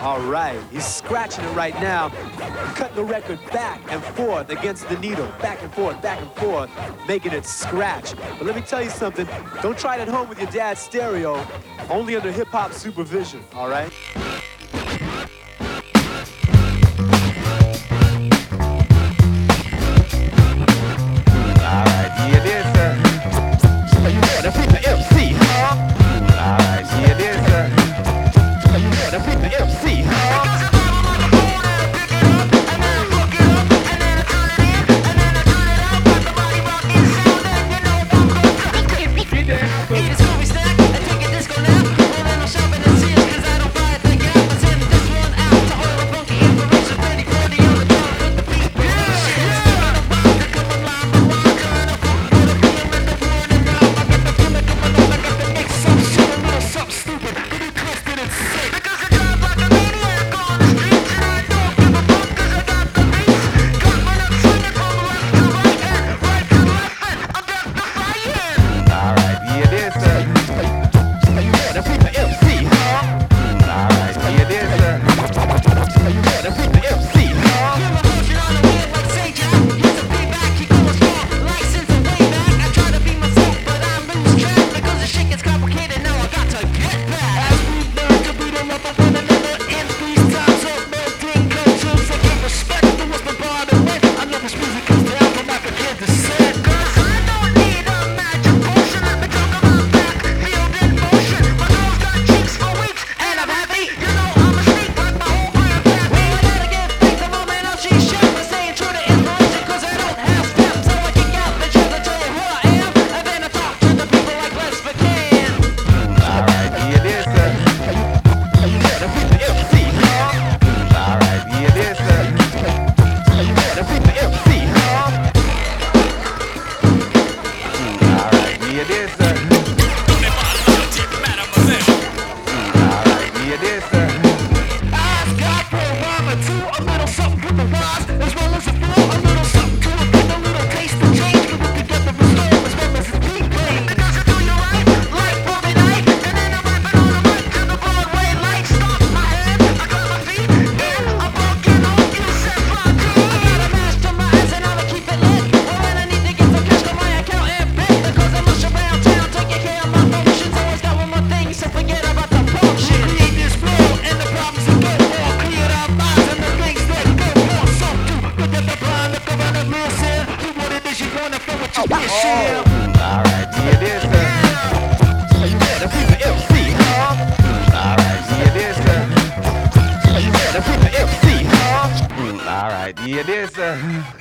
All right, he's scratching it right now, cutting the record back and forth against the needle, back and forth, back and forth, making it scratch. But let me tell you something, don't try it at home with your dad's stereo, only under hip hop supervision, all right? MC, Alright, yeah, this, uh, you wanna feel what you wish in. alright, yeah, this, uh, you the the MC, huh? Alright, yeah, this, uh, you the the MC, huh? Alright, yeah, this, uh,